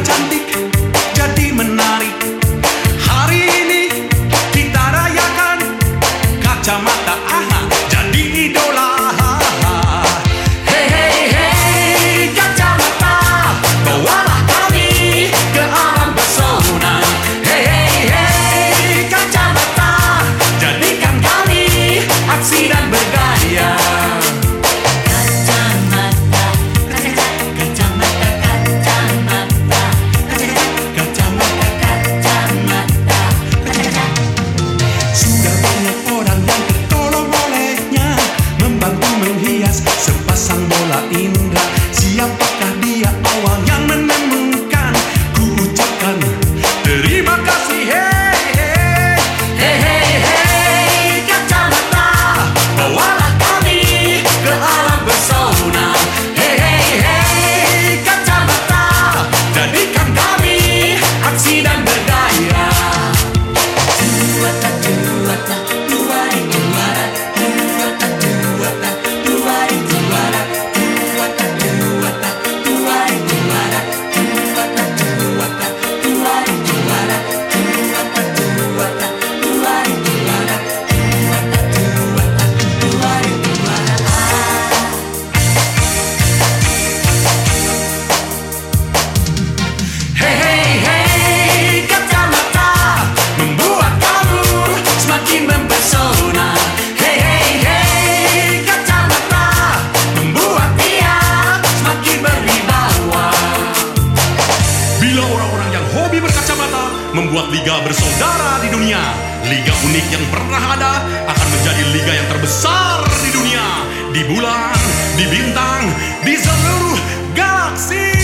cantik jadi menarik. Hari ini kita rayakan Kacamata Ahmad membuat liga bersaudara di dunia. Liga unik yang pernah ada akan menjadi liga yang terbesar di dunia, di bulan, di bintang, di seluruh galaksi.